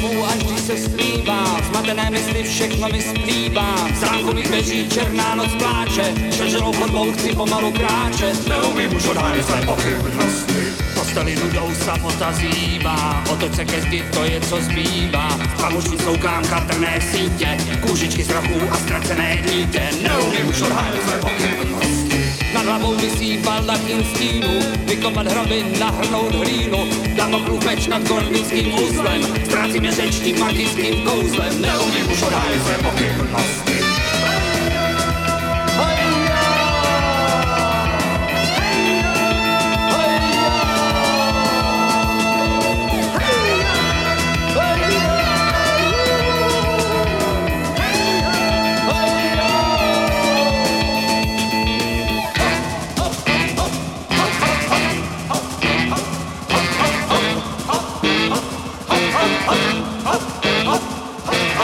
domů, až když se splývá, zmatené mysli všechno mi splývá. Zránku mi beží černá noc pláče, šeželou chodbou chci pomalu kráčet. Neumím už odhájit své pochybnosti. Posteli nudou samota zývá, otoč se ke zdi, to je co zbývá. Pamuční soukám chatrné sítě, kůžičky strachu a ztracené dítě. Neumím už odhájit své pochybnosti. Nad hlavou visí baldachin stínu, vykopat hroby, nahrnout hlínu, damoklův meč nad kornickým uzlem, ztrácím je řeč tím magickým kouzlem. Neumím už odhájit své pochybnosti.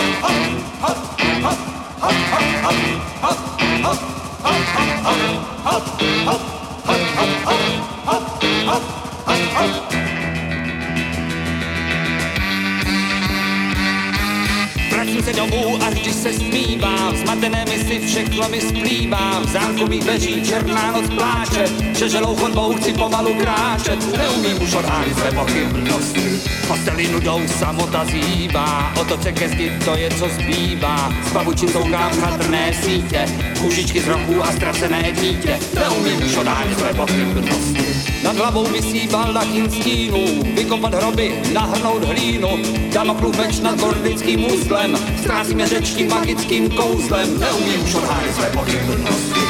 Up, up, up. Vracím se domů, až když se smívám, zmatené mysli všechno mi splývá. V zámku mých dveří černá noc pláče, přeželou chodbou chci pomalu kráčet. Neumím už odhájit své pochybnosti. Posteli nudou samota zývá, otoce ke zdi, to je co zbývá. S pavučin soukám chatrné sítě, kůžičky z rohů a ztracené dítě. Neumím už odhájit své pochybnosti. Nad hlavou visí baldachin stínů, vykopat hroby, nahrnout hlínu, damoklův meč nad gordickým úzlem, ztrácíme řeč tím magickým kouzlem, neumím už odhájit své pochybnosti.